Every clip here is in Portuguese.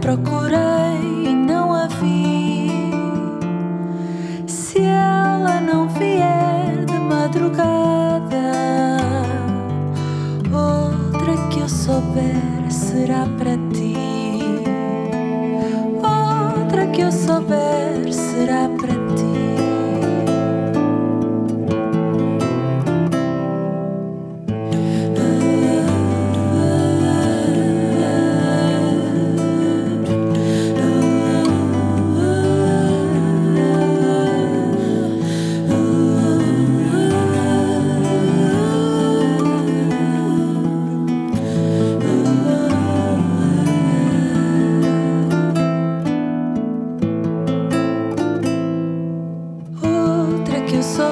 procurei, e não a vi. Se ela não vier de madrugada, outra que eu souber será para ti. Outra que eu souber será para ti.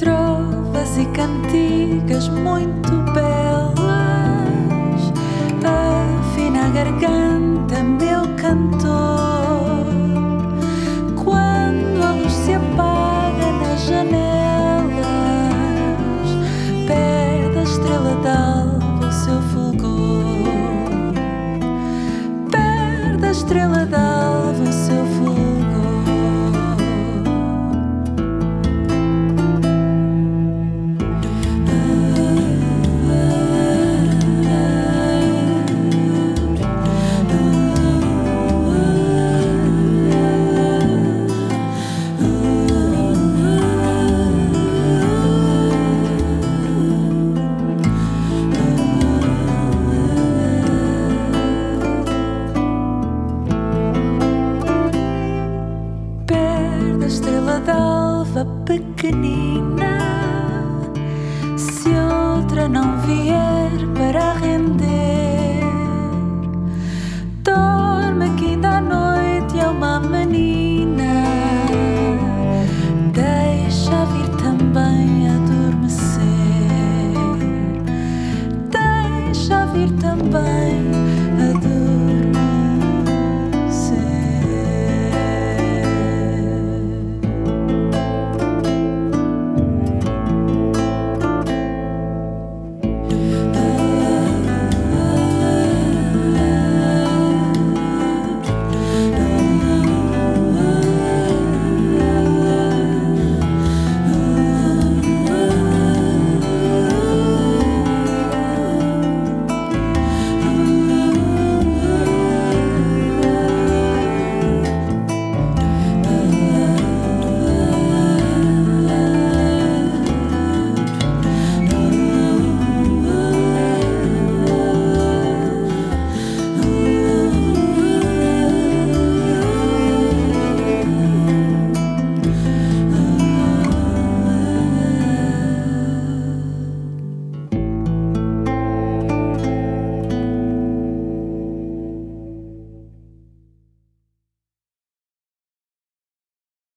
trovas e cantigas muito belas, afina a garganta. estava pequenina. Se outra não via.